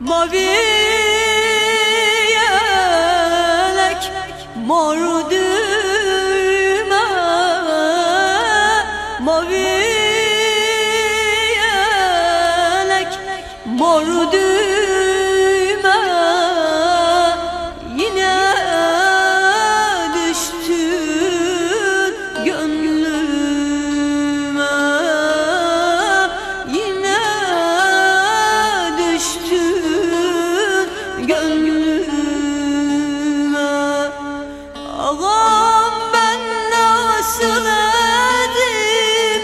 Mavi yelek mor gönlüme. Ağam ben nasıl edim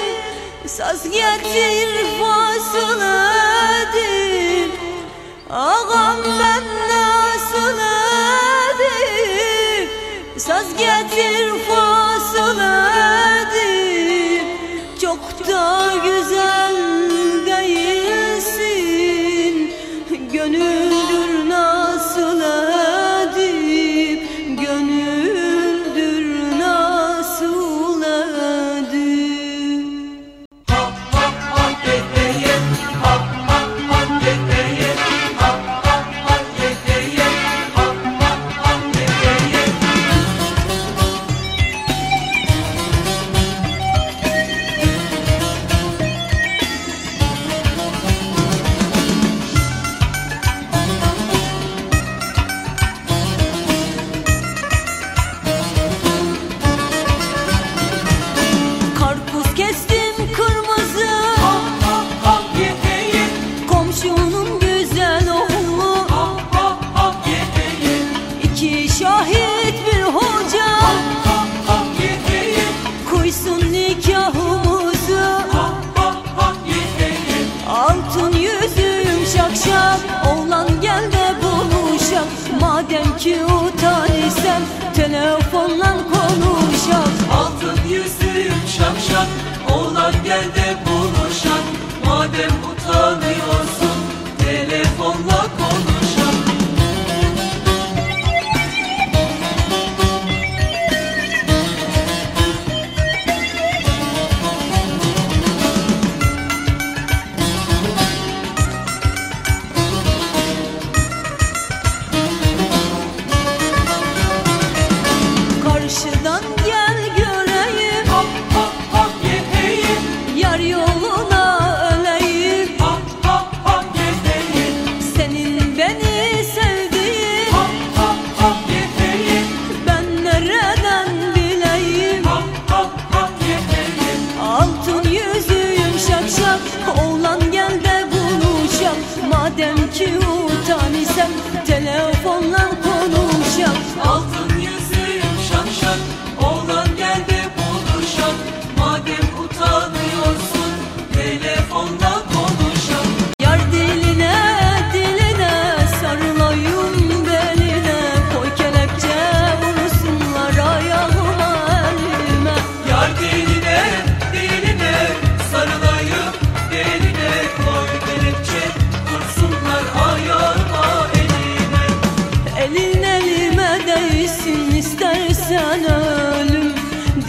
Saz getir fasıl edim Ağam ben nasıl edim Saz getir fasıl Utanırsan Telefonla konuşak. Altın yüzüğüm şakşak Oğlan gel de buluşak. Madem utanıyorsun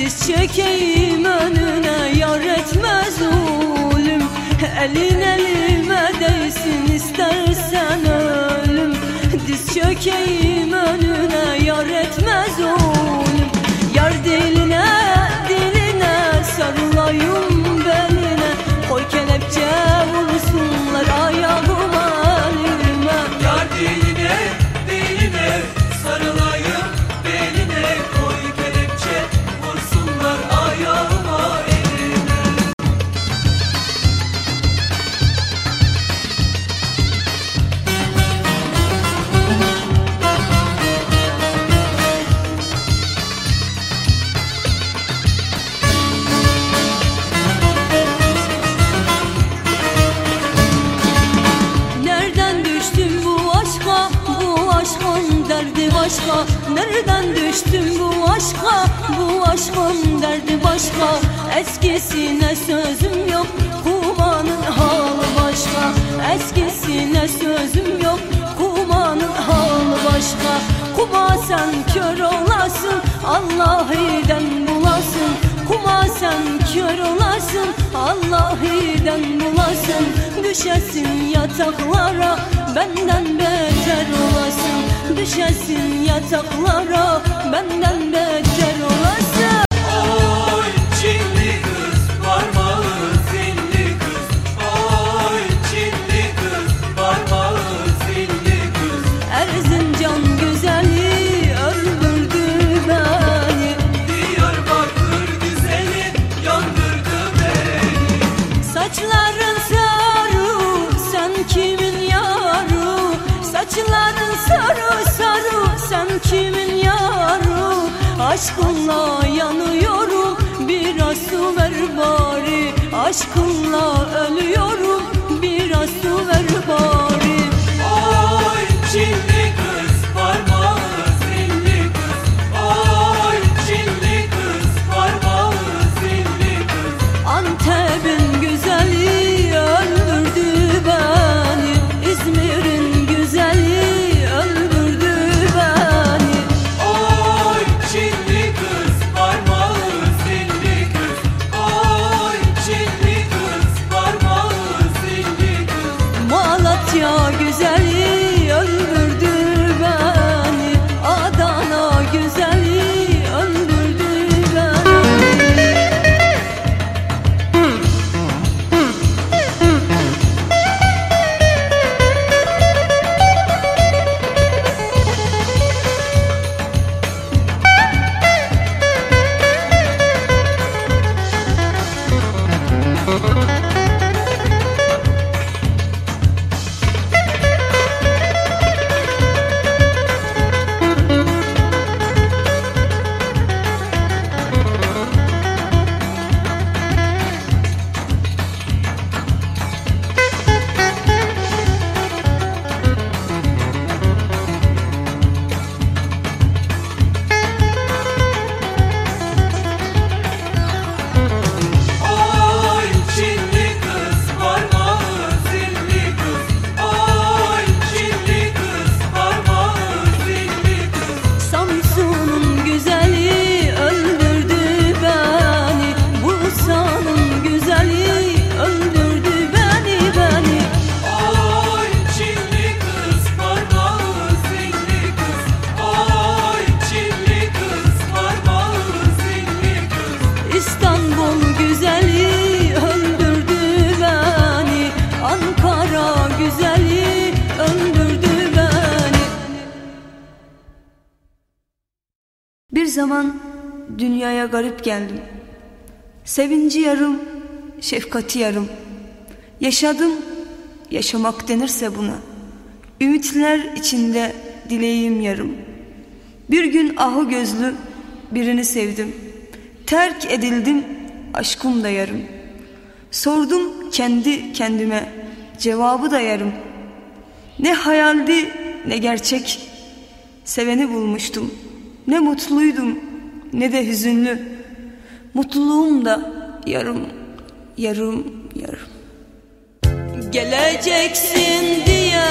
Diz çekeyim önüne yar etmez zulüm. Elin elime değsin istersen ölüm. Diz çökeyim önüne yar etmez zulüm. Yar diline Eskisine sözüm yok Kumanın halı başka. Eskisine sözüm yok Kumanın halı başka. Kuma sen kör olasın Allah'iden bulasın. Kuma sen kör olasın Allah'iden bulasın. Düşesin yataklara Benden beter olasın. Düşesin yataklara Benden beter olasın. Aşkınla ölüyorum. Biraz su ver zaman dünyaya garip geldim. Sevinci yarım, şefkati yarım. Yaşadım, yaşamak denirse buna. Ümitler içinde dileğim yarım. Bir gün ahı gözlü birini sevdim. Terk edildim, aşkım da yarım. Sordum kendi kendime, cevabı da yarım. Ne hayaldi ne gerçek, seveni bulmuştum.'' Ne mutluydum ne de hüzünlü. Mutluluğum da yarım, yarım, yarım. Geleceksin diye